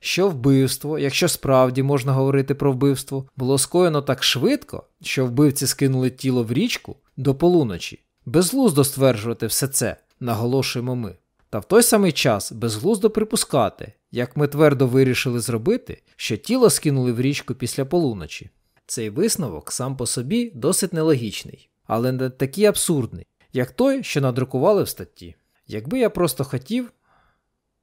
що вбивство, якщо справді можна говорити про вбивство, було скоєно так швидко, що вбивці скинули тіло в річку до полуночі. Безглуздо стверджувати все це, наголошуємо ми. Та в той самий час безглуздо припускати, як ми твердо вирішили зробити, що тіло скинули в річку після полуночі. Цей висновок сам по собі досить нелогічний, але не такий абсурдний, як той, що надрукували в статті. Якби я просто хотів,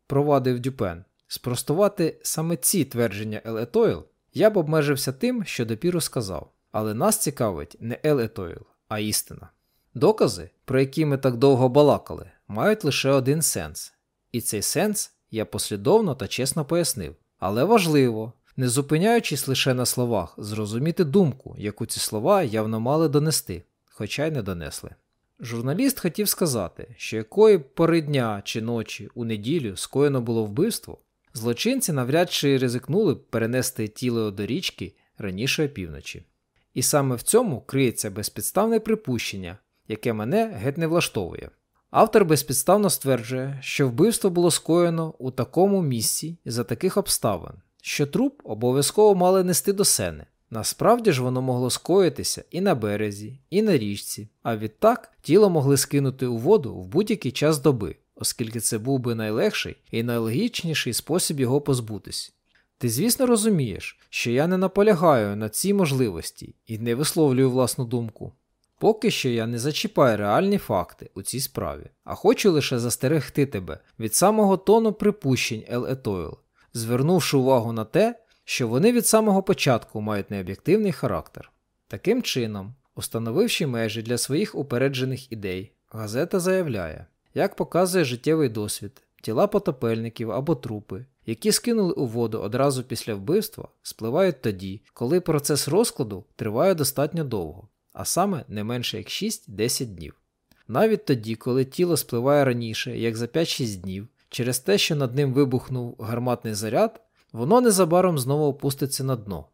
провадив Дюпен, спростувати саме ці твердження Елетойл, я б обмежився тим, що допіру сказав. Але нас цікавить не Елетойл, а істина. Докази, про які ми так довго балакали, мають лише один сенс. І цей сенс я послідовно та чесно пояснив. Але важливо, не зупиняючись лише на словах, зрозуміти думку, яку ці слова явно мали донести, хоча й не донесли. Журналіст хотів сказати, що якої пори дня чи ночі у неділю скоєно було вбивство, злочинці навряд чи ризикнули б перенести тіло до річки раніше опівночі. І саме в цьому криється безпідставне припущення, яке мене геть не влаштовує. Автор безпідставно стверджує, що вбивство було скоєно у такому місці за таких обставин, що труп обов'язково мали нести до сени. Насправді ж воно могло скоїтися і на березі, і на річці, а відтак тіло могли скинути у воду в будь-який час доби, оскільки це був би найлегший і найлогічніший спосіб його позбутись. Ти, звісно, розумієш, що я не наполягаю на цій можливості і не висловлюю власну думку. Поки що я не зачіпаю реальні факти у цій справі, а хочу лише застерегти тебе від самого тону припущень Ел Етойл, звернувши увагу на те, що вони від самого початку мають необ'єктивний характер. Таким чином, установивши межі для своїх упереджених ідей, газета заявляє, як показує життєвий досвід, тіла потопельників або трупи, які скинули у воду одразу після вбивства, спливають тоді, коли процес розкладу триває достатньо довго, а саме не менше як 6-10 днів. Навіть тоді, коли тіло спливає раніше, як за 5-6 днів, через те, що над ним вибухнув гарматний заряд, воно незабаром знову опуститься на дно,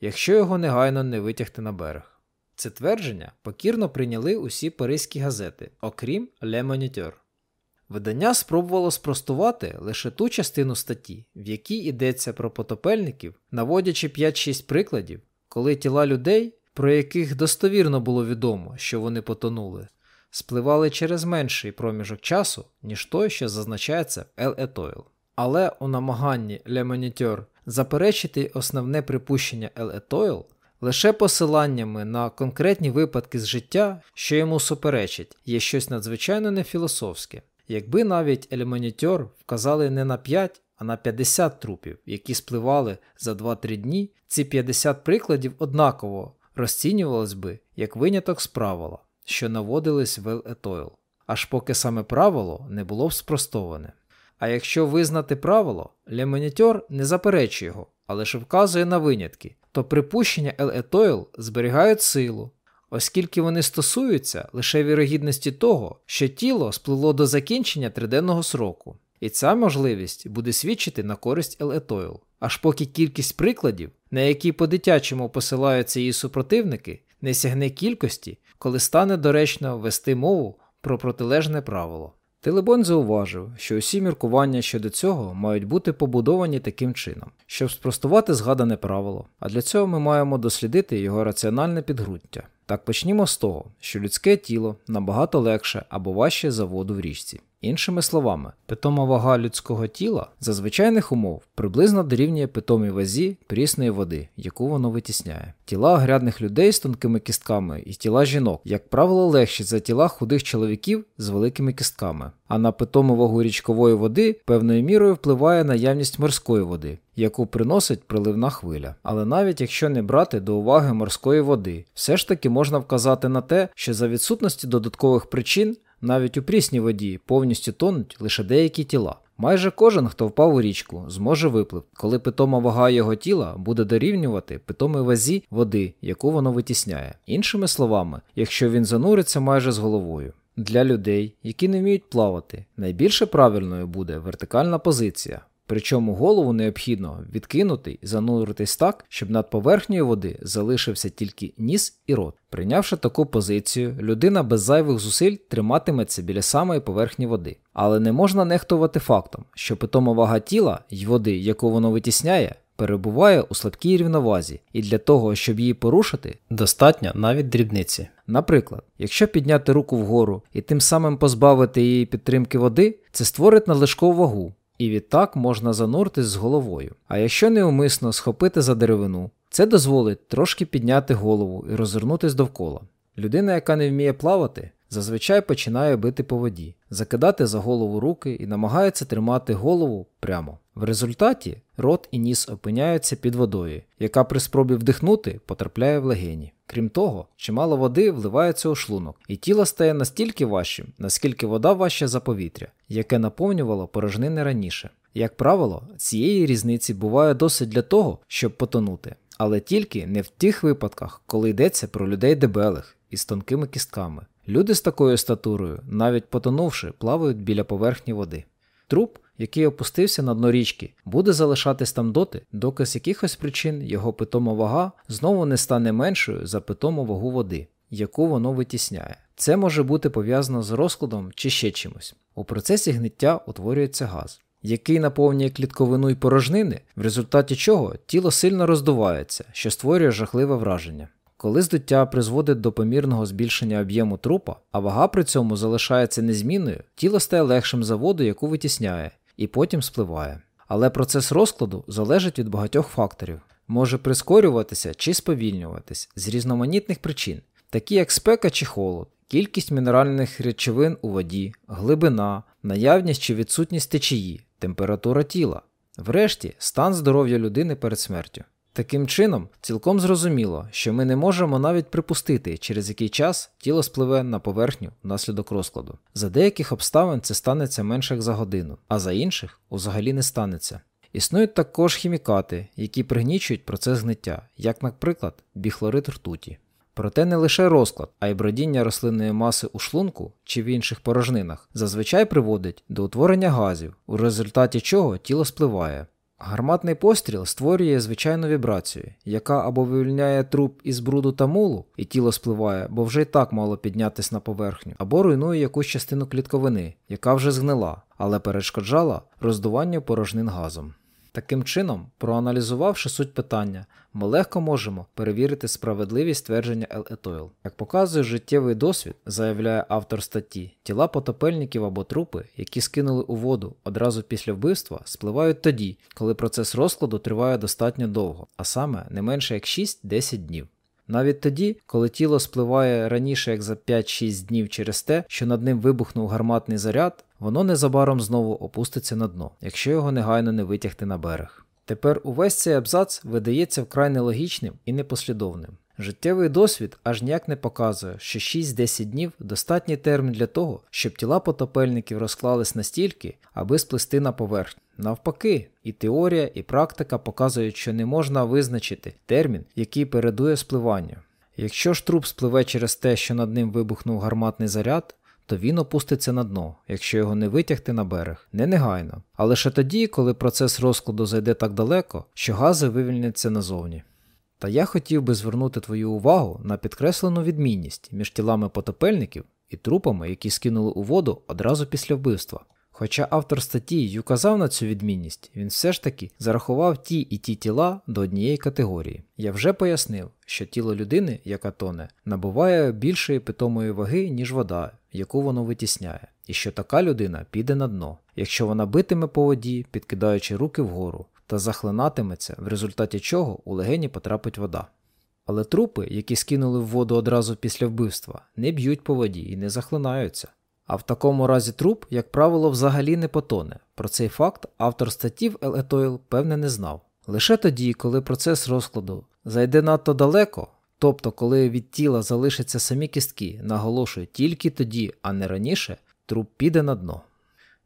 якщо його негайно не витягти на берег. Це твердження покірно прийняли усі паризькі газети, окрім Le Moniteur. Видання спробувало спростувати лише ту частину статті, в якій йдеться про потопельників, наводячи 5-6 прикладів, коли тіла людей, про яких достовірно було відомо, що вони потонули, спливали через менший проміжок часу, ніж той, що зазначається в El Etoile. Але у намаганні Le Moniteur заперечити основне припущення El Etoile лише посиланнями на конкретні випадки з життя, що йому суперечить, є щось надзвичайно нефілософське. Якби навіть елемонітьор вказали не на 5, а на 50 трупів, які спливали за 2-3 дні, ці 50 прикладів однаково розцінювались би як виняток з правила, що наводились в Л'Етойл, аж поки саме правило не було б спростоване. А якщо визнати правило, Ле Монітьор не заперечує його, а лише вказує на винятки, то припущення Л'Етойл зберігають силу, оскільки вони стосуються лише вірогідності того, що тіло сплило до закінчення триденного сроку, і ця можливість буде свідчити на користь Л'Етойл, аж поки кількість прикладів, на які по-дитячому посилаються її супротивники, не сягне кількості, коли стане доречно вести мову про протилежне правило. Телебон зауважив, що усі міркування щодо цього мають бути побудовані таким чином, щоб спростувати згадане правило, а для цього ми маємо дослідити його раціональне підґрунтя. Так почнімо з того, що людське тіло набагато легше або важче за воду в річці. Іншими словами, питома вага людського тіла за звичайних умов приблизно дорівнює питомій вазі прісної води, яку воно витісняє. Тіла грядних людей з тонкими кістками і тіла жінок, як правило, легші за тіла худих чоловіків з великими кістками. А на питому вагу річкової води певною мірою впливає наявність морської води, яку приносить приливна хвиля. Але навіть якщо не брати до уваги морської води, все ж таки можна вказати на те, що за відсутності додаткових причин. Навіть у прісній воді повністю тонуть лише деякі тіла. Майже кожен, хто впав у річку, зможе випливти, коли питома вага його тіла буде дорівнювати питомій вазі води, яку воно витісняє. Іншими словами, якщо він зануриться майже з головою. Для людей, які не вміють плавати, найбільше правильною буде вертикальна позиція, Причому голову необхідно відкинути і зануритись так, щоб над поверхнею води залишився тільки ніс і рот. Прийнявши таку позицію, людина без зайвих зусиль триматиметься біля самої поверхні води. Але не можна нехтувати фактом, що питома вага тіла й води, яку воно витісняє, перебуває у слабкій рівновазі, і для того, щоб її порушити, достатньо навіть дрібниці. Наприклад, якщо підняти руку вгору і тим самим позбавити її підтримки води, це створить надлишкову вагу, і відтак можна зануртись з головою. А якщо неумисно схопити за деревину, це дозволить трошки підняти голову і розвернутись довкола. Людина, яка не вміє плавати, зазвичай починає бити по воді, закидати за голову руки і намагається тримати голову прямо. В результаті рот і ніс опиняються під водою, яка при спробі вдихнути потрапляє в легені. Крім того, чимало води вливається у шлунок, і тіло стає настільки важчим, наскільки вода важча за повітря, яке наповнювало порожнини раніше. Як правило, цієї різниці буває досить для того, щоб потонути, але тільки не в тих випадках, коли йдеться про людей дебелих із тонкими кістками. Люди з такою статурою, навіть потонувши, плавають біля поверхні води. Труп, який опустився на дно річки, буде залишатись там доти, доки з якихось причин його питома вага знову не стане меншою за питому вагу води, яку воно витісняє. Це може бути пов'язано з розкладом чи ще чимось. У процесі гниття утворюється газ, який наповнює клітковину й порожнини, в результаті чого тіло сильно роздувається, що створює жахливе враження. Коли здуття призводить до помірного збільшення об'єму трупа, а вага при цьому залишається незмінною, тіло стає легшим за воду, яку витісняє, і потім спливає. Але процес розкладу залежить від багатьох факторів, може прискорюватися чи сповільнюватись з різноманітних причин, такі як спека чи холод, кількість мінеральних речовин у воді, глибина, наявність чи відсутність течії, температура тіла, врешті стан здоров'я людини перед смертю. Таким чином, цілком зрозуміло, що ми не можемо навіть припустити, через який час тіло спливе на поверхню внаслідок розкладу. За деяких обставин це станеться менше як за годину, а за інших взагалі не станеться. Існують також хімікати, які пригнічують процес гниття, як, наприклад, біхлорид ртуті. Проте не лише розклад, а й бродіння рослинної маси у шлунку чи в інших порожнинах зазвичай приводить до утворення газів, у результаті чого тіло спливає. Гарматний постріл створює звичайну вібрацію, яка або вивільняє труп із бруду та мулу, і тіло спливає, бо вже й так мало піднятись на поверхню, або руйнує якусь частину клітковини, яка вже згнила, але перешкоджала роздуванню порожнин газом. Таким чином, проаналізувавши суть питання, ми легко можемо перевірити справедливість твердження Л-етойл. Як показує життєвий досвід, заявляє автор статті, тіла потопельників або трупи, які скинули у воду одразу після вбивства, спливають тоді, коли процес розкладу триває достатньо довго, а саме не менше як 6-10 днів. Навіть тоді, коли тіло спливає раніше як за 5-6 днів через те, що над ним вибухнув гарматний заряд, воно незабаром знову опуститься на дно, якщо його негайно не витягти на берег. Тепер увесь цей абзац видається вкрай нелогічним і непослідовним. Життєвий досвід аж ніяк не показує, що 6-10 днів достатній термін для того, щоб тіла потопельників розклались настільки, аби сплести на поверхню. Навпаки, і теорія, і практика показують, що не можна визначити термін, який передує спливанню. Якщо ж труп спливе через те, що над ним вибухнув гарматний заряд, то він опуститься на дно, якщо його не витягти на берег, не негайно, а лише тоді, коли процес розкладу зайде так далеко, що гази вивільняться назовні. Та я хотів би звернути твою увагу на підкреслену відмінність між тілами потопельників і трупами, які скинули у воду одразу після вбивства. Хоча автор статті й указав на цю відмінність, він все ж таки зарахував ті і ті тіла до однієї категорії. Я вже пояснив, що тіло людини, яка тоне, набуває більшої питомої ваги, ніж вода, яку воно витісняє, і що така людина піде на дно, якщо вона битиме по воді, підкидаючи руки вгору, та захлинатиметься, в результаті чого у легені потрапить вода. Але трупи, які скинули в воду одразу після вбивства, не б'ють по воді і не захлинаються. А в такому разі труп, як правило, взагалі не потоне. Про цей факт автор статті в Елетойл певне не знав. Лише тоді, коли процес розкладу зайде надто далеко, тобто коли від тіла залишаться самі кістки, наголошую тільки тоді, а не раніше, труп піде на дно.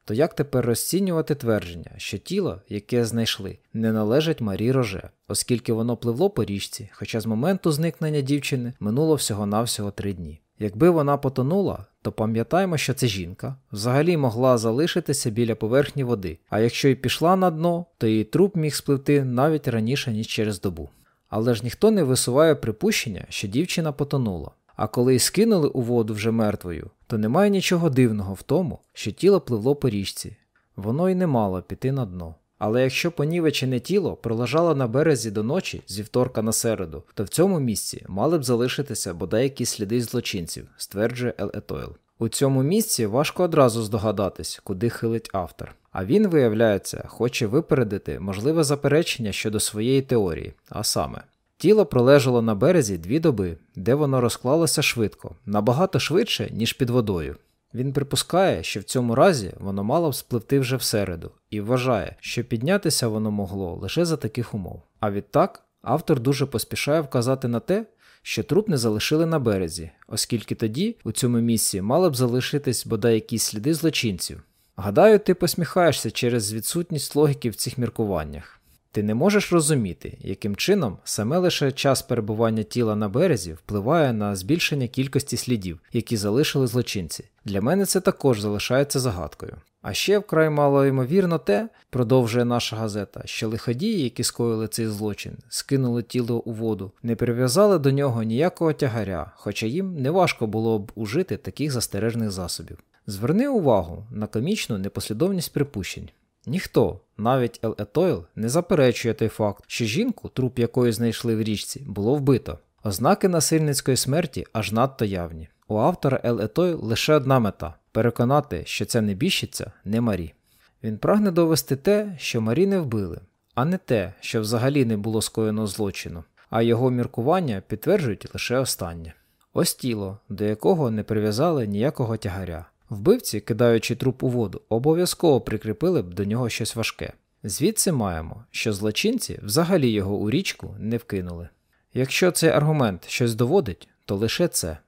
То як тепер розцінювати твердження, що тіло, яке знайшли, не належить Марі Роже, оскільки воно пливло по річці, хоча з моменту зникнення дівчини минуло всього-навсього три дні. Якби вона потонула, то пам'ятаємо, що це жінка взагалі могла залишитися біля поверхні води, а якщо й пішла на дно, то її труп міг спливти навіть раніше, ніж через добу. Але ж ніхто не висуває припущення, що дівчина потонула. А коли й скинули у воду вже мертвою, то немає нічого дивного в тому, що тіло пливло по річці. Воно й не мало піти на дно. Але якщо понівечене тіло пролежало на березі до ночі зі вторка на середу, то в цьому місці мали б залишитися бодай якісь сліди злочинців, стверджує Ел Етойл. У цьому місці важко одразу здогадатись, куди хилить автор. А він, виявляється, хоче випередити можливе заперечення щодо своєї теорії, а саме. Тіло пролежало на березі дві доби, де воно розклалося швидко, набагато швидше, ніж під водою. Він припускає, що в цьому разі воно мало б спливти вже всереду, і вважає, що піднятися воно могло лише за таких умов. А відтак автор дуже поспішає вказати на те, що труп не залишили на березі, оскільки тоді у цьому місці мали б залишитись бодай якісь сліди злочинців. Гадаю, ти посміхаєшся через відсутність логіки в цих міркуваннях. Ти не можеш розуміти, яким чином саме лише час перебування тіла на березі впливає на збільшення кількості слідів, які залишили злочинці. Для мене це також залишається загадкою. А ще вкрай мало ймовірно те, продовжує наша газета, що лиходії, які скоїли цей злочин, скинули тіло у воду, не прив'язали до нього ніякого тягаря, хоча їм неважко було б ужити таких застережних засобів. Зверни увагу на комічну непослідовність припущень. Ніхто, навіть Ел Етойл, не заперечує той факт, що жінку, труп якої знайшли в річці, було вбито. Ознаки насильницької смерті аж надто явні. У автора Ел Етойл лише одна мета переконати, що ця небіжчиця не Марі. Він прагне довести те, що Марі не вбили, а не те, що взагалі не було скоєно злочину, а його міркування підтверджують лише останнє. Ось тіло, до якого не прив'язали ніякого тягаря. Вбивці, кидаючи труп у воду, обов'язково прикріпили б до нього щось важке. Звідси маємо, що злочинці взагалі його у річку не вкинули. Якщо цей аргумент щось доводить, то лише це.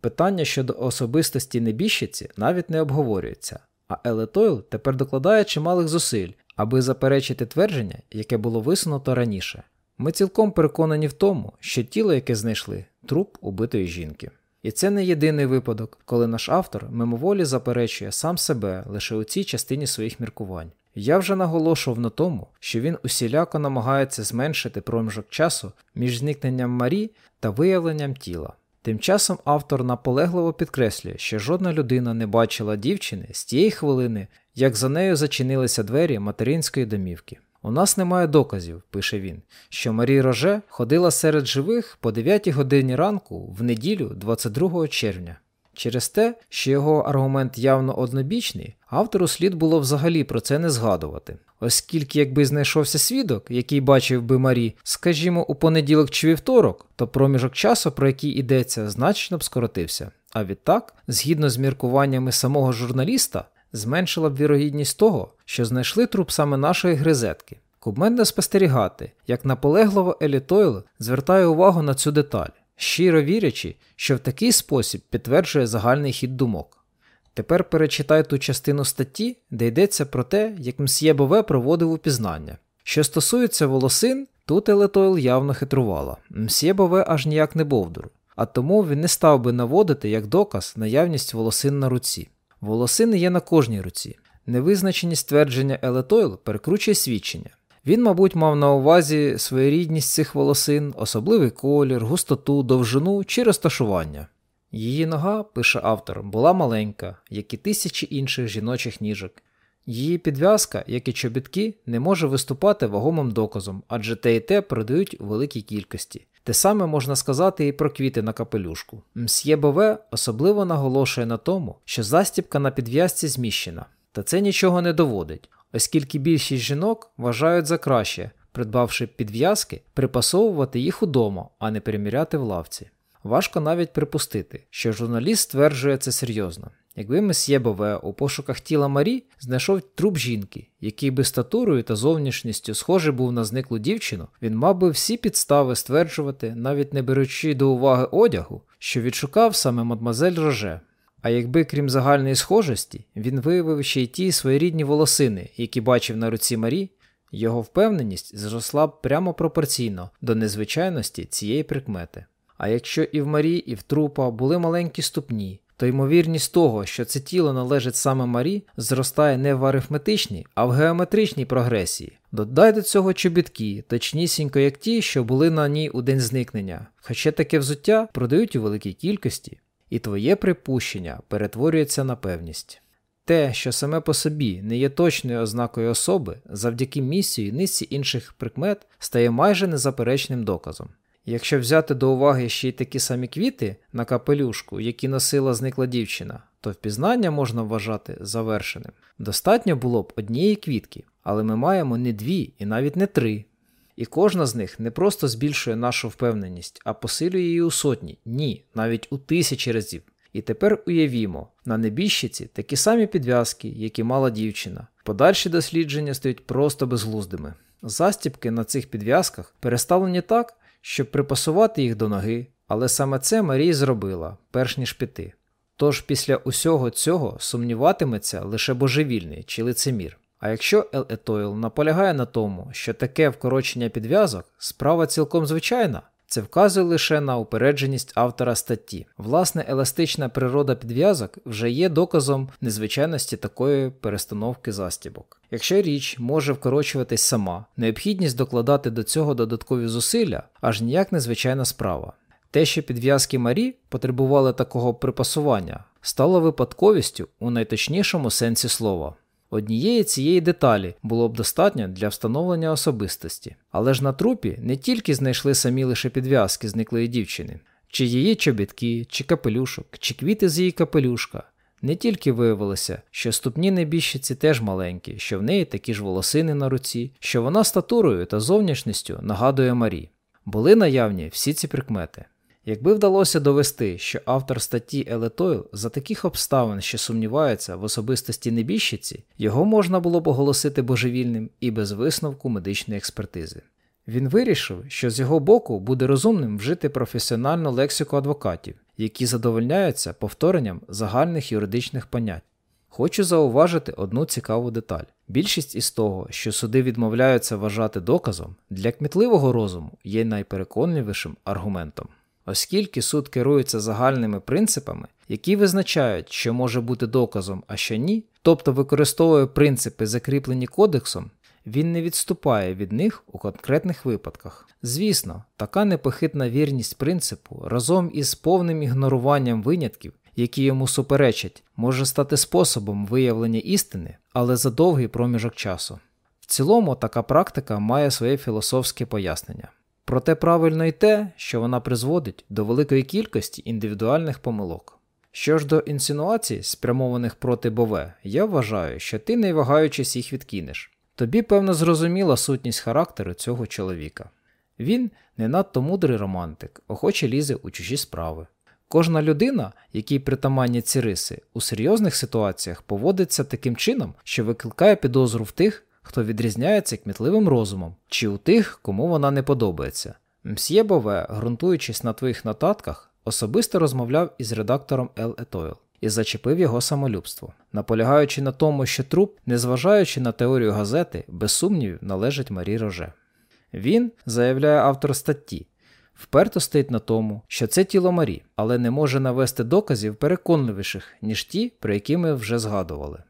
Питання щодо особистості небіжчиці навіть не обговорюється, а Елетойл тепер докладає чималих зусиль, аби заперечити твердження, яке було висунуто раніше. Ми цілком переконані в тому, що тіло, яке знайшли, труп убитої жінки. І це не єдиний випадок, коли наш автор мимоволі заперечує сам себе лише у цій частині своїх міркувань. Я вже наголошував на тому, що він усіляко намагається зменшити проміжок часу між зникненням Марі та виявленням тіла. Тим часом автор наполегливо підкреслює, що жодна людина не бачила дівчини з тієї хвилини, як за нею зачинилися двері материнської домівки. У нас немає доказів, пише він, що Марі Роже ходила серед живих по 9 годині ранку в неділю 22 червня. Через те, що його аргумент явно однобічний, автору слід було взагалі про це не згадувати, оскільки, якби знайшовся свідок, який бачив би Марі, скажімо, у понеділок чи вівторок, то проміжок часу, про який йдеться, значно б скоротився. А відтак, згідно з міркуваннями самого журналіста, зменшила б вірогідність того, що знайшли труп саме нашої гризетки. Кумедно спостерігати, як наполегливо Елі Тойл звертає увагу на цю деталь, щиро вірячи, що в такий спосіб підтверджує загальний хід думок. Тепер перечитай ту частину статті, де йдеться про те, як мсьє Бове проводив упізнання. Що стосується волосин, тут Елетойл явно хитрувала. Мсьє Бове аж ніяк не бовдур, а тому він не став би наводити як доказ наявність волосин на руці. Волосини є на кожній руці. Невизначеність твердження Елетойл перекручує свідчення. Він, мабуть, мав на увазі своєрідність цих волосин, особливий колір, густоту, довжину чи розташування. Її нога, пише автор, була маленька, як і тисячі інших жіночих ніжок. Її підв'язка, як і чобітки, не може виступати вагомим доказом, адже те і те продають у великій кількості. Те саме можна сказати і про квіти на капелюшку. Мсьє Бове особливо наголошує на тому, що застібка на підв'язці зміщена, та це нічого не доводить, оскільки більшість жінок вважають за краще, придбавши підв'язки, припасовувати їх удома, а не приміряти в лавці. Важко навіть припустити, що журналіст стверджує це серйозно. Якби месьє Бове у пошуках тіла Марі знайшов труп жінки, який би статурою та зовнішністю схожий був на зниклу дівчину, він мав би всі підстави стверджувати, навіть не беручи до уваги одягу, що відшукав саме мадмазель Роже. А якби, крім загальної схожості, він виявив ще й ті своєрідні волосини, які бачив на руці Марі, його впевненість зросла б прямо пропорційно до незвичайності цієї прикмети. А якщо і в Марі, і в трупа були маленькі ступні, то ймовірність того, що це тіло належить саме Марі, зростає не в арифметичній, а в геометричній прогресії. Додай до цього чобітки, точнісінько як ті, що були на ній у день зникнення, хоча таке взуття продають у великій кількості, і твоє припущення перетворюється на певність. Те, що саме по собі не є точною ознакою особи, завдяки місії низці інших прикмет, стає майже незаперечним доказом. Якщо взяти до уваги ще й такі самі квіти на капелюшку, які носила зникла дівчина, то впізнання можна вважати завершеним. Достатньо було б однієї квітки, але ми маємо не дві і навіть не три. І кожна з них не просто збільшує нашу впевненість, а посилює її у сотні, ні, навіть у тисячі разів. І тепер уявімо, на небіжчиці такі самі підв'язки, які мала дівчина. Подальші дослідження стають просто безглуздими. Застіпки на цих підв'язках переставлені так, щоб припасувати їх до ноги, але саме це Марія зробила, перш ніж піти. Тож після усього цього сумніватиметься лише божевільний чи лицемір. А якщо Ел Етойл наполягає на тому, що таке вкорочення підв'язок справа цілком звичайна, це вказує лише на упередженість автора статті. Власне, еластична природа підв'язок вже є доказом незвичайності такої перестановки застібок. Якщо річ може вкорочуватись сама, необхідність докладати до цього додаткові зусилля аж ніяк незвичайна справа. Те, що підв'язки Марі потребували такого припасування, стало випадковістю у найточнішому сенсі слова. Однієї цієї деталі було б достатньо для встановлення особистості, але ж на трупі не тільки знайшли самі лише підв'язки зниклої дівчини, чи її чобітки, чи капелюшок, чи квіти з її капелюшка. Не тільки виявилося, що ступні небіжчиці теж маленькі, що в неї такі ж волосини на руці, що вона статурою та зовнішністю нагадує Марі. Були наявні всі ці прикмети. Якби вдалося довести, що автор статті Елетойл за таких обставин, що сумнівається в особистості небіжчиці, його можна було б оголосити божевільним і без висновку медичної експертизи. Він вирішив, що з його боку буде розумним вжити професіональну лексику адвокатів, які задовольняються повторенням загальних юридичних понять. Хочу зауважити одну цікаву деталь. Більшість із того, що суди відмовляються вважати доказом, для кмітливого розуму є найпереконливішим аргументом. Оскільки суд керується загальними принципами, які визначають, що може бути доказом, а що ні, тобто використовує принципи, закріплені кодексом, він не відступає від них у конкретних випадках. Звісно, така непохитна вірність принципу разом із повним ігноруванням винятків, які йому суперечать, може стати способом виявлення істини, але за довгий проміжок часу. В цілому така практика має своє філософське пояснення. Проте правильно й те, що вона призводить до великої кількості індивідуальних помилок. Що ж до інсинуацій, спрямованих проти Бове, я вважаю, що ти не вагаючись їх відкинеш. Тобі, певно, зрозуміла сутність характеру цього чоловіка. Він не надто мудрий романтик, охоче лізе у чужі справи. Кожна людина, якій притаманні ці риси, у серйозних ситуаціях поводиться таким чином, що викликає підозру в тих, хто відрізняється кмітливим розумом, чи у тих, кому вона не подобається. Мсьє Бове, ґрунтуючись на твоїх нотатках, особисто розмовляв із редактором Ел Етойл і зачепив його самолюбство, наполягаючи на тому, що труп, незважаючи на теорію газети, без сумнівів належить Марі Роже. Він, заявляє автор статті, вперто стоїть на тому, що це тіло Марі, але не може навести доказів переконливіших, ніж ті, про які ми вже згадували.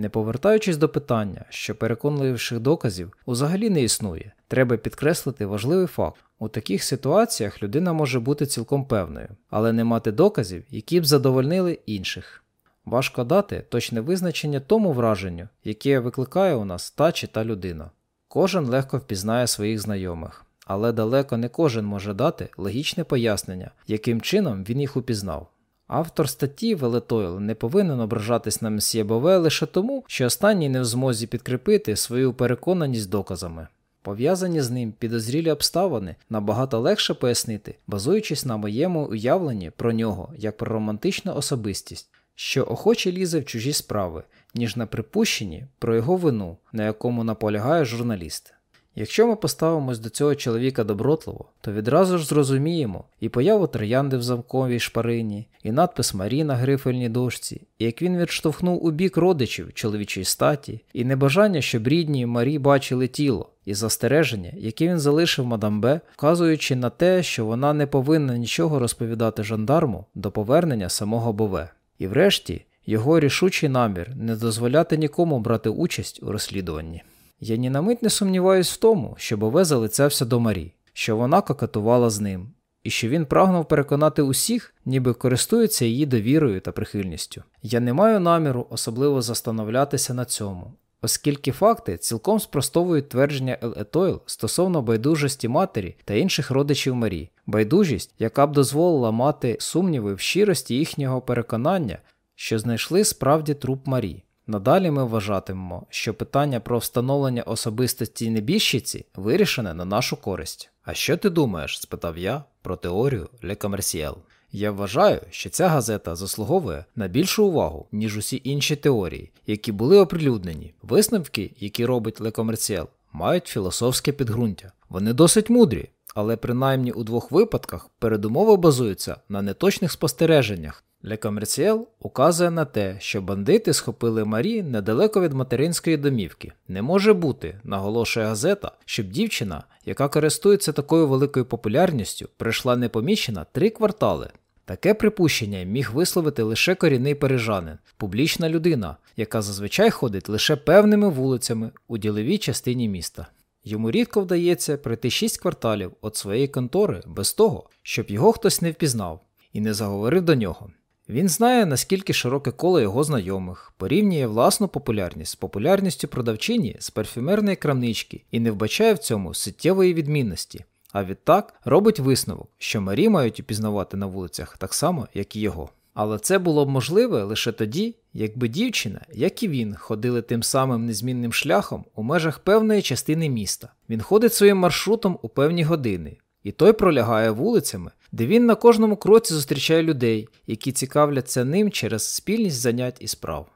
Не повертаючись до питання, що переконливіших доказів взагалі не існує, треба підкреслити важливий факт. У таких ситуаціях людина може бути цілком певною, але не мати доказів, які б задовольнили інших. Важко дати точне визначення тому враженню, яке викликає у нас та чи та людина. Кожен легко впізнає своїх знайомих, але далеко не кожен може дати логічне пояснення, яким чином він їх упізнав. Автор статті Велетойл не повинен ображатись на месьє Бове лише тому, що останній не в змозі підкріпити свою переконаність доказами. Пов'язані з ним підозрілі обставини набагато легше пояснити, базуючись на моєму уявленні про нього як про романтичну особистість, що охоче лізе в чужі справи, ніж на припущенні про його вину, на якому наполягає журналіст. Якщо ми поставимось до цього чоловіка добротливо, то відразу ж зрозуміємо і появу троянди в замковій шпарині, і надпис Марі на грифельній дошці, і як він відштовхнув у бік родичів чоловічої статі, і небажання, щоб рідні Марі бачили тіло, і застереження, яке він залишив мадам Б, вказуючи на те, що вона не повинна нічого розповідати жандарму до повернення самого Бове. І врешті його рішучий намір не дозволяти нікому брати участь у розслідуванні. Я ні на мить не сумніваюсь в тому, що Бове залицявся до Марі, що вона кокетувала з ним, і що він прагнув переконати усіх, ніби користується її довірою та прихильністю. Я не маю наміру особливо застановлятися на цьому, оскільки факти цілком спростовують твердження Ел Етойл стосовно байдужості матері та інших родичів Марі, байдужість, яка б дозволила мати сумніви в щирості їхнього переконання, що знайшли справді труп Марі. Надалі ми вважатимемо, що питання про встановлення особистості небіжчиці вирішене на нашу користь. А що ти думаєш? спитав я про теорію Le Commerciel. Я вважаю, що ця газета заслуговує на більшу увагу, ніж усі інші теорії, які були оприлюднені. Висновки, які робить Le Commerciel, мають філософське підґрунтя. Вони досить мудрі, але принаймні у двох випадках передумови базуються на неточних спостереженнях. Commerciel указує на те, що бандити схопили Марі недалеко від материнської домівки. Не може бути, наголошує газета, щоб дівчина, яка користується такою великою популярністю, прийшла непомічена три квартали. Таке припущення міг висловити лише корінний парижанин, публічна людина, яка зазвичай ходить лише певними вулицями у діловій частині міста. Йому рідко вдається пройти шість кварталів від своєї контори без того, щоб його хтось не впізнав і не заговорив до нього. Він знає, наскільки широке коло його знайомих, порівнює власну популярність з популярністю продавчині з парфюмерної крамнички і не вбачає в цьому суттєвої відмінності. А відтак робить висновок, що Марі мають упізнавати на вулицях так само, як і його. Але це було б можливе лише тоді, якби дівчина, як і він, ходили тим самим незмінним шляхом у межах певної частини міста. Він ходить своїм маршрутом у певні години, і той пролягає вулицями, де він на кожному кроці зустрічає людей, які цікавляться ним через спільність занять і справ.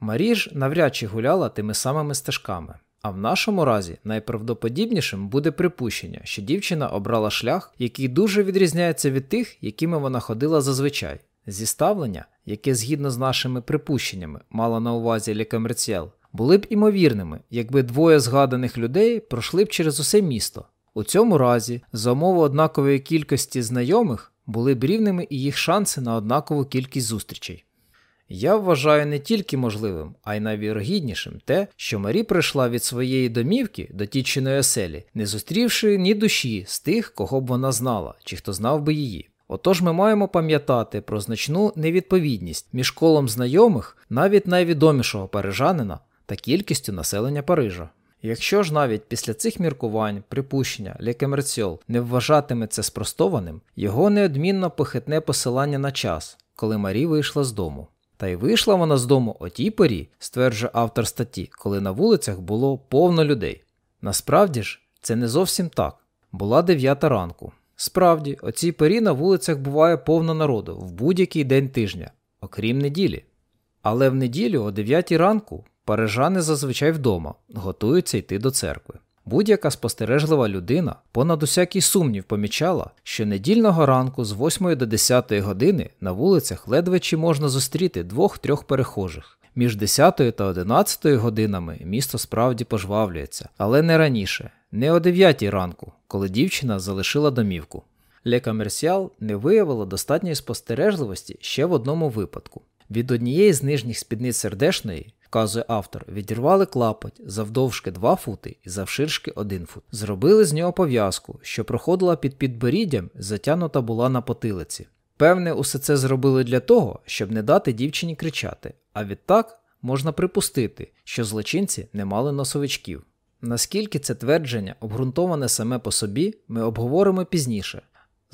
Марі ж навряд чи гуляла тими самими стежками. А в нашому разі найправдоподібнішим буде припущення, що дівчина обрала шлях, який дуже відрізняється від тих, якими вона ходила зазвичай. Зіставлення, яке згідно з нашими припущеннями мало на увазі Лікомерціал, були б імовірними, якби двоє згаданих людей пройшли б через усе місто. У цьому разі, за умови однакової кількості знайомих, були б рівними і їх шанси на однакову кількість зустрічей. Я вважаю не тільки можливим, а й найвірогіднішим те, що Марі прийшла від своєї домівки до тічиної оселі, не зустрівши ні душі з тих, кого б вона знала, чи хто знав би її. Отож ми маємо пам'ятати про значну невідповідність між колом знайомих навіть найвідомішого парижанина та кількістю населення Парижа. Якщо ж навіть після цих міркувань припущення Лекемерціол не вважатиме це спростованим, його неодмінно похитне посилання на час, коли Марі вийшла з дому. Та й вийшла вона з дому о тій порі, стверджує автор статті, коли на вулицях було повно людей. Насправді ж, це не зовсім так. Була дев'ята ранку. Справді, о цій порі на вулицях буває повно народу в будь-який день тижня, окрім неділі. Але в неділю о 9 ранку парижани зазвичай вдома готуються йти до церкви. Будь-яка спостережлива людина понад усякий сумнів помічала, що недільного ранку з 8 до 10 години на вулицях ледве чи можна зустріти двох-трьох перехожих. Між 10 та 11 годинами місто справді пожвавлюється, але не раніше, не о 9 ранку, коли дівчина залишила домівку. Ле Комерсіал не виявило достатньої спостережливості ще в одному випадку. Від однієї з нижніх спідниць сердешної, вказує автор, відірвали клапоть завдовжки 2 фути і завширшки 1 фут. Зробили з нього пов'язку, що проходила під підборіддям, затянута була на потилиці. Певне, усе це зробили для того, щоб не дати дівчині кричати, а відтак можна припустити, що злочинці не мали носовичків. Наскільки це твердження обґрунтоване саме по собі, ми обговоримо пізніше.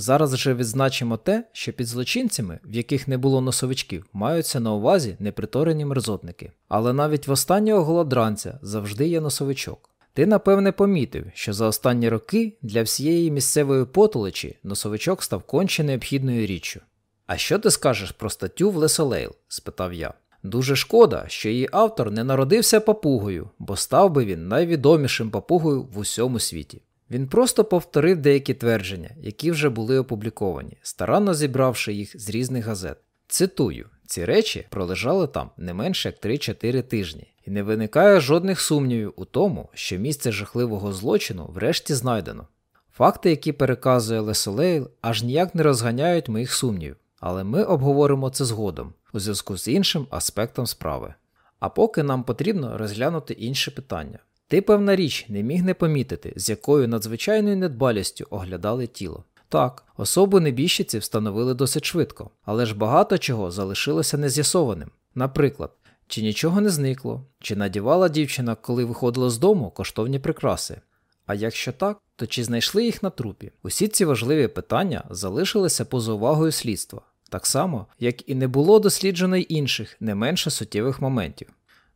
Зараз же відзначимо те, що під злочинцями, в яких не було носовичків, маються на увазі неприторені мерзотники. Але навіть в останнього голодранця завжди є носовичок. Ти напевне помітив, що за останні роки для всієї місцевої потолочі носовичок став конче необхідною річчю. А що ти скажеш про статтю в Лесолейл? спитав я. Дуже шкода, що її автор не народився папугою, бо став би він найвідомішим папугою в усьому світі. Він просто повторив деякі твердження, які вже були опубліковані, старанно зібравши їх з різних газет. Цитую, ці речі пролежали там не менше як 3-4 тижні, і не виникає жодних сумнівів у тому, що місце жахливого злочину врешті знайдено. Факти, які переказує Лесолейл, аж ніяк не розганяють моїх сумнівів, але ми обговоримо це згодом. у зв'язку з іншим аспектом справи. А поки нам потрібно розглянути інше питання. Ти, певна річ, не міг не помітити, з якою надзвичайною недбалістю оглядали тіло. Так, особу небіжчиці встановили досить швидко, але ж багато чого залишилося нез'ясованим. Наприклад, чи нічого не зникло, чи надівала дівчина, коли виходила з дому, коштовні прикраси. А якщо так, то чи знайшли їх на трупі? Усі ці важливі питання залишилися поза увагою слідства, так само, як і не було досліджено й інших, не менше суттєвих моментів.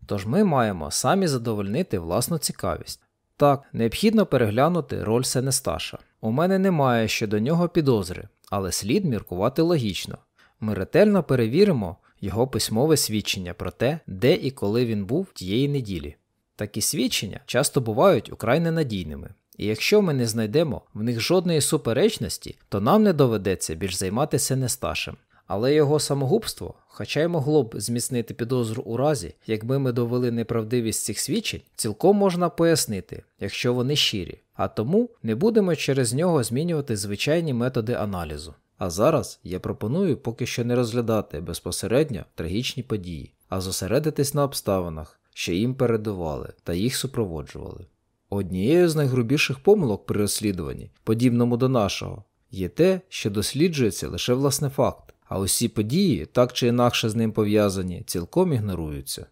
Тож ми маємо самі задовольнити власну цікавість. Так, необхідно переглянути роль Сенесташа. У мене немає щодо нього підозри, але слід міркувати логічно. Ми ретельно перевіримо його письмове свідчення про те, де і коли він був тієї неділі. Такі свідчення часто бувають украй ненадійними, і якщо ми не знайдемо в них жодної суперечності, то нам не доведеться більш займатися Несташем. Але його самогубство, хоча й могло б зміцнити підозру у разі, якби ми довели неправдивість цих свідчень, цілком можна пояснити, якщо вони щирі, а тому не будемо через нього змінювати звичайні методи аналізу. А зараз я пропоную поки що не розглядати безпосередньо трагічні події, а зосередитись на обставинах, що їм передували та їх супроводжували. Однією з найгрубіших помилок при розслідуванні, подібному до нашого, є те, що досліджується лише власне факт, а усі події, так чи інакше з ним пов'язані, цілком ігноруються.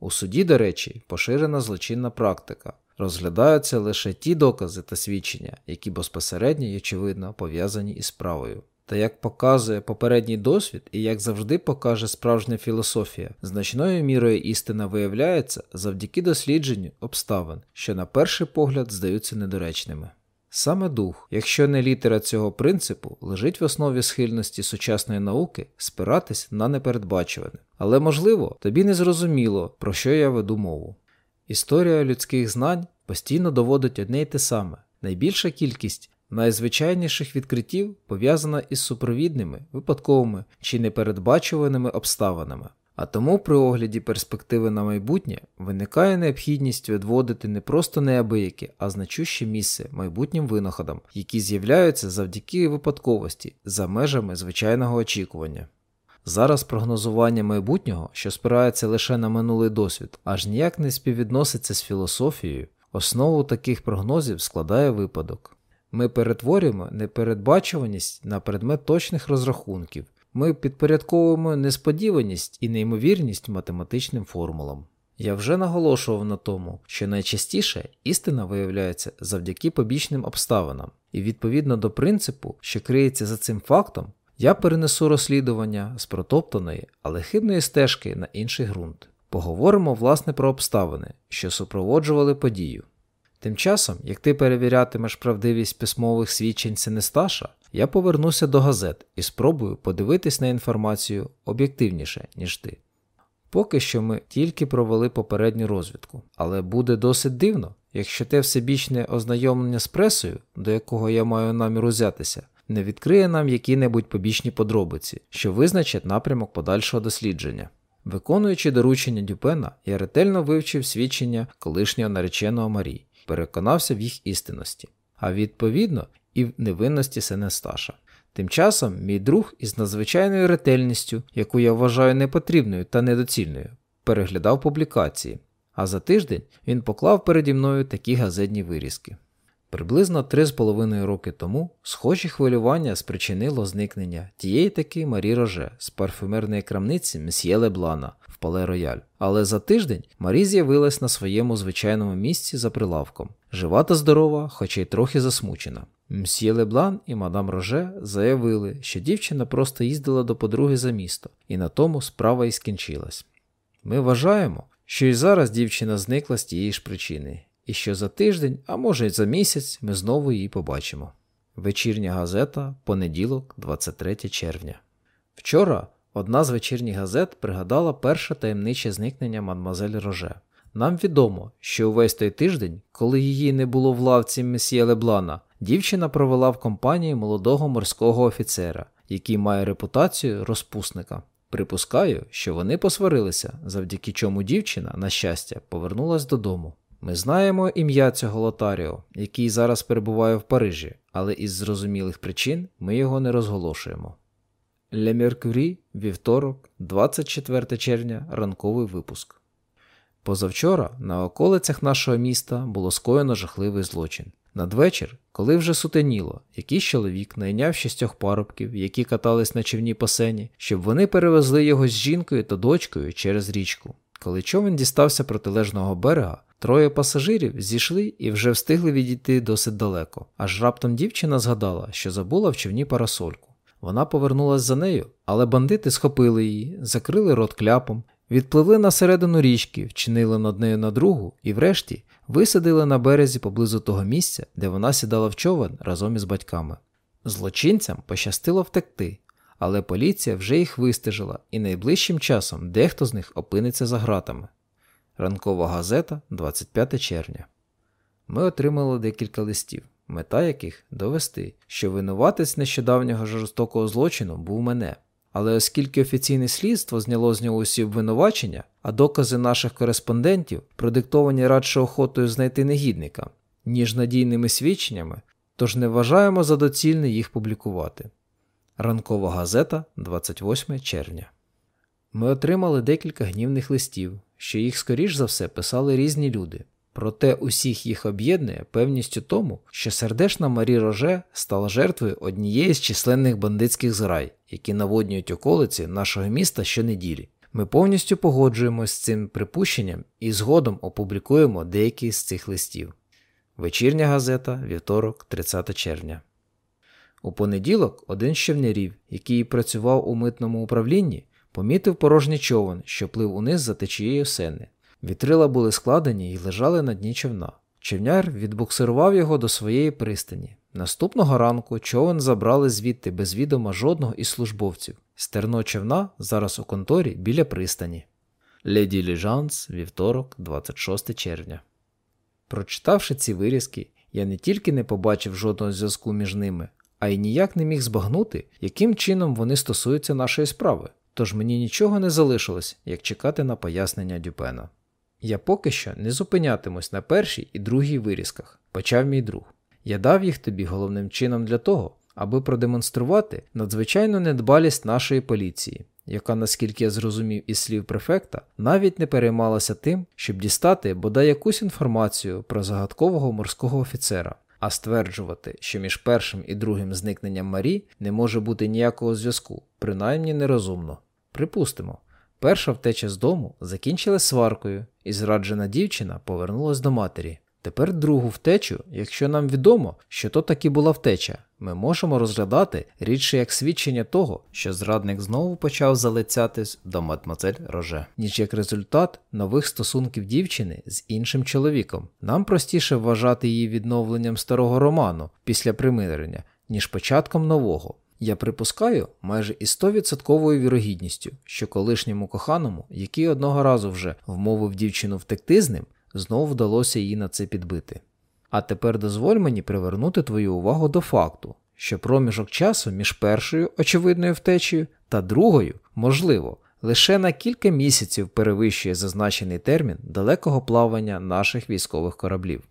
У суді, до речі, поширена злочинна практика. Розглядаються лише ті докази та свідчення, які безпосередньо і очевидно пов'язані із справою. Та як показує попередній досвід і як завжди покаже справжня філософія, значною мірою істина виявляється завдяки дослідженню обставин, що на перший погляд здаються недоречними. Саме дух, якщо не літера цього принципу, лежить в основі схильності сучасної науки спиратись на непередбачуване. Але можливо, тобі не зрозуміло, про що я веду мову. Історія людських знань постійно доводить одне й те саме. Найбільша кількість найзвичайніших відкриттів пов'язана із супровідними, випадковими чи непередбачуваними обставинами. А тому при огляді перспективи на майбутнє виникає необхідність відводити не просто неабияке, а значуще місце майбутнім винаходам, які з'являються завдяки випадковості за межами звичайного очікування. Зараз прогнозування майбутнього, що спирається лише на минулий досвід, аж ніяк не співвідноситься з філософією, основу таких прогнозів складає випадок. Ми перетворюємо непередбачуваність на предмет точних розрахунків, ми підпорядковуємо несподіваність і неймовірність математичним формулам. Я вже наголошував на тому, що найчастіше істина виявляється завдяки побічним обставинам, і відповідно до принципу, що криється за цим фактом, я перенесу розслідування з протоптаної, але хибної стежки на інший ґрунт. Поговоримо власне про обставини, що супроводжували подію. Тим часом, як ти перевірятимеш правдивість письмових свідчень Синесташа, я повернуся до газет і спробую подивитись на інформацію об'єктивніше, ніж ти. Поки що ми тільки провели попередню розвідку, але буде досить дивно, якщо те всебічне ознайомлення з пресою, до якого я маю намір узятися, не відкриє нам які-небудь побічні подробиці, що визначать напрямок подальшого дослідження. Виконуючи доручення Дюпена, я ретельно вивчив свідчення колишнього нареченого Марії, переконався в їх істинності, а відповідно і в невинності Сенесташа. Тим часом мій друг із надзвичайною ретельністю, яку я вважаю непотрібною та недоцільною, переглядав публікації, а за тиждень він поклав переді мною такі газетні вирізки. Приблизно три з половиною роки тому схожі хвилювання спричинило зникнення тієї таки Марі Роже з парфюмерної крамниці Месьє Леблана в Пале Рояль. Але за тиждень Марі з'явилась на своєму звичайному місці за прилавком, жива та здорова, хоча й трохи засмучена. Мсьє Леблан і мадам Роже заявили, що дівчина просто їздила до подруги за місто, і на тому справа і скінчилась. Ми вважаємо, що і зараз дівчина зникла з тієї ж причини і що за тиждень, а може й за місяць, ми знову її побачимо. Вечірня газета, понеділок, 23 червня. Вчора одна з вечірніх газет пригадала перше таємниче зникнення мадмазель Роже. Нам відомо, що увесь той тиждень, коли її не було в лавці месьє Леблана, дівчина провела в компанії молодого морського офіцера, який має репутацію розпусника. Припускаю, що вони посварилися, завдяки чому дівчина, на щастя, повернулась додому. Ми знаємо ім'я цього Лотаріо, який зараз перебуває в Парижі, але із зрозумілих причин ми його не розголошуємо. Ле Меркурі, вівторок, 24 червня, ранковий випуск. Позавчора на околицях нашого міста було скоєно жахливий злочин. Надвечір, коли вже сутеніло, якийсь чоловік найняв шістьох парубків, які катались на човні по сені, щоб вони перевезли його з жінкою та дочкою через річку. Коли човен дістався протилежного берега, троє пасажирів зійшли і вже встигли відійти досить далеко. Аж раптом дівчина згадала, що забула в човні парасольку. Вона повернулася за нею, але бандити схопили її, закрили рот кляпом, відпливли на середину річки, вчинили над нею на другу і, врешті, висадили на березі поблизу того місця, де вона сідала в човен разом із батьками. Злочинцям пощастило втекти, але поліція вже їх вистежила, і найближчим часом дехто з них опиниться за ґратами. Ранкова газета, 25 червня. Ми отримали декілька листів, мета яких довести, що винуватець нещодавнього жорстокого злочину був мене. Але оскільки офіційне слідство зняло з нього усі обвинувачення, а докази наших кореспондентів продиктовані радше охотою знайти негідника, ніж надійними свідченнями, тож не вважаємо за доцільне їх публікувати. Ранкова газета, 28 червня. Ми отримали декілька гнівних листів, що їх, скоріш за все, писали різні люди. Проте усіх їх об'єднує певністю тому, що сердешна Марі Роже стала жертвою однієї з численних бандитських зрай, які наводнюють околиці нашого міста щонеділі. Ми повністю погоджуємось з цим припущенням і згодом опублікуємо деякі з цих листів. Вечірня газета, вівторок, 30 червня. У понеділок один з човнярів, який працював у митному управлінні, помітив порожній човен, що плив униз за течією сени. Вітрила були складені і лежали на дні човна. Човняр відбуксирував його до своєї пристані. Наступного ранку човен забрали звідти без відома жодного із службовців. Стерно човна зараз у конторі біля пристані. Леді Ліжанс, вівторок, 26 червня. Прочитавши ці вирізки, я не тільки не побачив жодного зв'язку між ними, а й ніяк не міг збагнути, яким чином вони стосуються нашої справи. Тож мені нічого не залишилось, як чекати на пояснення Дюпена. Я поки що не зупинятимусь на першій і другій вирізках, почав мій друг. Я дав їх тобі головним чином для того, аби продемонструвати надзвичайну недбалість нашої поліції, яка, наскільки я зрозумів із слів префекта, навіть не переймалася тим, щоб дістати бодай якусь інформацію про загадкового морського офіцера, а стверджувати, що між першим і другим зникненням Марі не може бути ніякого зв'язку, принаймні нерозумно. Припустимо. Перша втеча з дому закінчилась сваркою, і зраджена дівчина повернулась до матері. Тепер другу втечу, якщо нам відомо, що то таки була втеча, ми можемо розглядати рідше як свідчення того, що зрадник знову почав залицятись до мадмозель Роже, ніж як результат нових стосунків дівчини з іншим чоловіком. Нам простіше вважати її відновленням старого роману після примирення, ніж початком нового. Я припускаю майже із 100% вірогідністю, що колишньому коханому, який одного разу вже вмовив дівчину втекти з ним, знову вдалося її на це підбити. А тепер дозволь мені привернути твою увагу до факту, що проміжок часу між першою очевидною втечею та другою, можливо, лише на кілька місяців перевищує зазначений термін далекого плавання наших військових кораблів.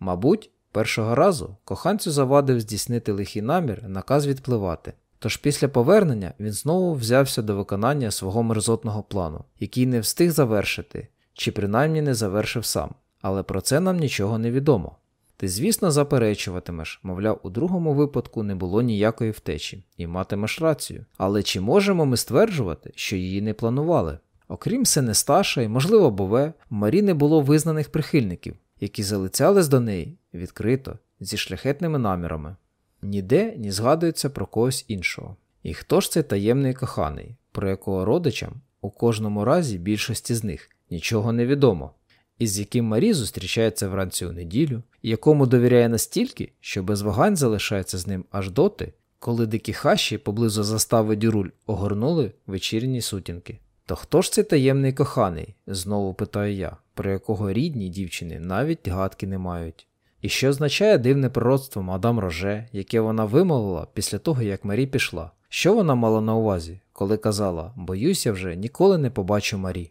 Мабуть, Першого разу коханцю завадив здійснити лихий намір наказ відпливати. Тож після повернення він знову взявся до виконання свого мерзотного плану, який не встиг завершити, чи принаймні не завершив сам, але про це нам нічого не відомо. Ти, звісно, заперечуватимеш, мовляв, у другому випадку не було ніякої втечі, і матимеш рацію. Але чи можемо ми стверджувати, що її не планували? Окрім Сенесташа і, можливо, Бове, в Марі не було визнаних прихильників, які залицялись до неї відкрито, зі шляхетними намірами. Ніде не згадується про когось іншого. І хто ж цей таємний коханий, про якого родичам у кожному разі більшості з них нічого не відомо, і з яким Марі зустрічається вранці у неділю, якому довіряє настільки, що без вагань залишається з ним аж доти, коли дикі хащі поблизу застави дюруль огорнули вечірні сутінки. То хто ж цей таємний коханий? знову питаю я, про якого рідні дівчини навіть гадки не мають. І що означає дивне пророцтво мадам Роже, яке вона вимовила після того, як Марі пішла? Що вона мала на увазі, коли казала боюся вже ніколи не побачу Марі.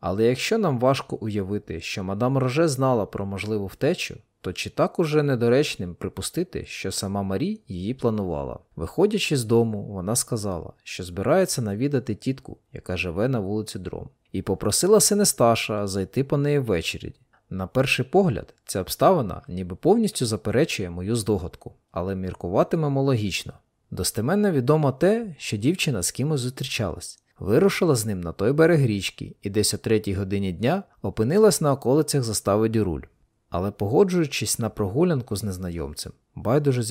Але якщо нам важко уявити, що мадам Роже знала про можливу втечу, то чи так уже недоречним припустити, що сама Марі її планувала. Виходячи з дому, вона сказала, що збирається навідати тітку, яка живе на вулиці Дром, і попросила Синесташа зайти по неї ввечері. На перший погляд, ця обставина ніби повністю заперечує мою здогадку, але міркуватимемо логічно. Достеменно відомо те, що дівчина з кимось зустрічалась, вирушила з ним на той берег річки і десь о третій годині дня опинилась на околицях застави Дюруль. Але погоджуючись на прогулянку з незнайомцем, байдуже з